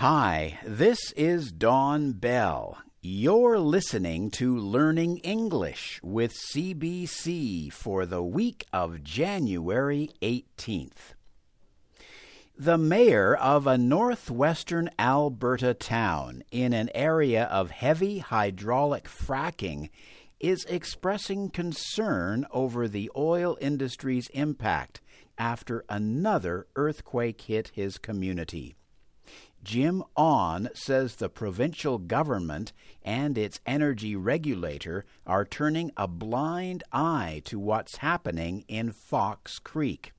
Hi, this is Don Bell. You're listening to Learning English with CBC for the week of January 18th. The mayor of a northwestern Alberta town in an area of heavy hydraulic fracking is expressing concern over the oil industry's impact after another earthquake hit his community. Jim Onn says the provincial government and its energy regulator are turning a blind eye to what's happening in Fox Creek.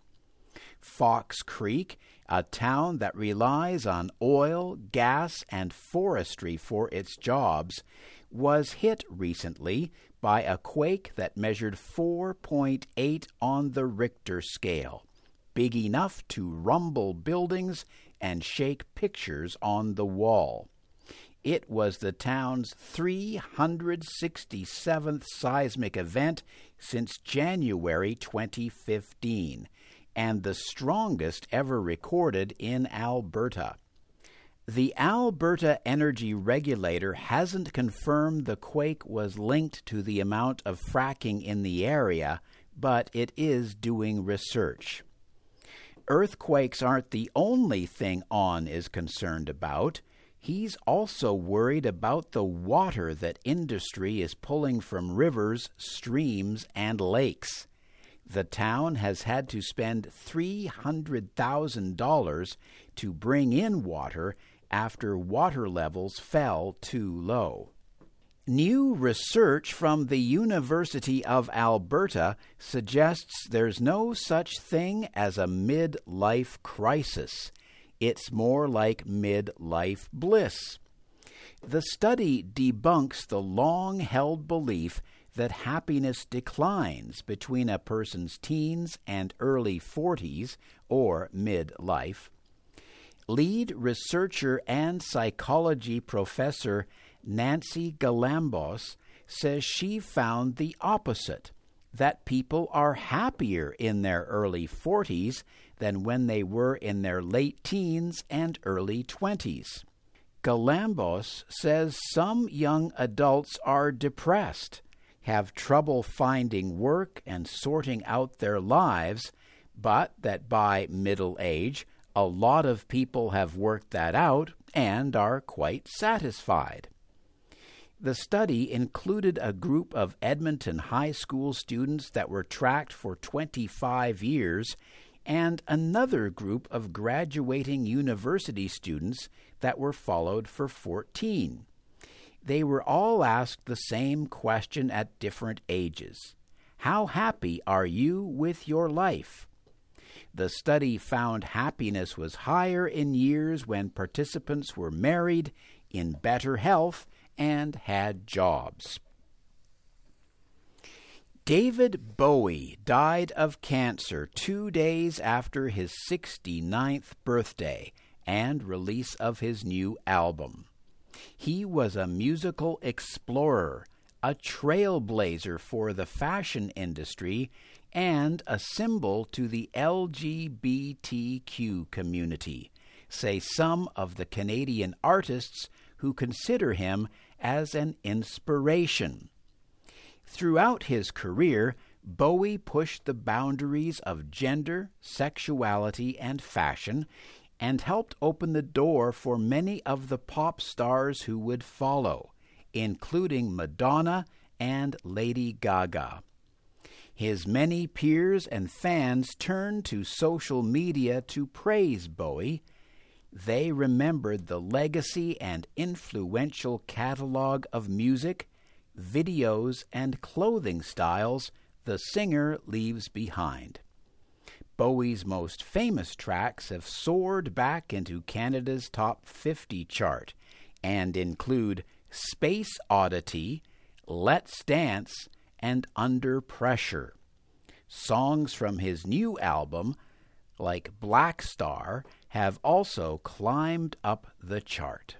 Fox Creek, a town that relies on oil, gas, and forestry for its jobs, was hit recently by a quake that measured 4.8 on the Richter scale, big enough to rumble buildings and shake pictures on the wall. It was the town's 367th seismic event since January 2015 and the strongest ever recorded in Alberta. The Alberta Energy Regulator hasn't confirmed the quake was linked to the amount of fracking in the area, but it is doing research earthquakes aren't the only thing On is concerned about. He's also worried about the water that industry is pulling from rivers, streams, and lakes. The town has had to spend $300,000 to bring in water after water levels fell too low. New research from the University of Alberta suggests there's no such thing as a midlife crisis. It's more like midlife bliss. The study debunks the long held belief that happiness declines between a person's teens and early 40s, or midlife. Lead researcher and psychology professor Nancy Galambos says she found the opposite that people are happier in their early 40s than when they were in their late teens and early 20s. Galambos says some young adults are depressed, have trouble finding work and sorting out their lives, but that by middle age, a lot of people have worked that out and are quite satisfied. The study included a group of Edmonton High School students that were tracked for 25 years and another group of graduating university students that were followed for 14. They were all asked the same question at different ages How happy are you with your life? The study found happiness was higher in years when participants were married, in better health, and had jobs. David Bowie died of cancer two days after his 69th birthday and release of his new album. He was a musical explorer, a trailblazer for the fashion industry, and a symbol to the LGBTQ community, say some of the Canadian artists who consider him as an inspiration. Throughout his career, Bowie pushed the boundaries of gender, sexuality, and fashion and helped open the door for many of the pop stars who would follow, including Madonna and Lady Gaga. His many peers and fans turned to social media to praise Bowie they remembered the legacy and influential catalog of music, videos, and clothing styles the singer leaves behind. Bowie's most famous tracks have soared back into Canada's top 50 chart and include Space Oddity, Let's Dance, and Under Pressure. Songs from his new album, like Blackstar, have also climbed up the chart.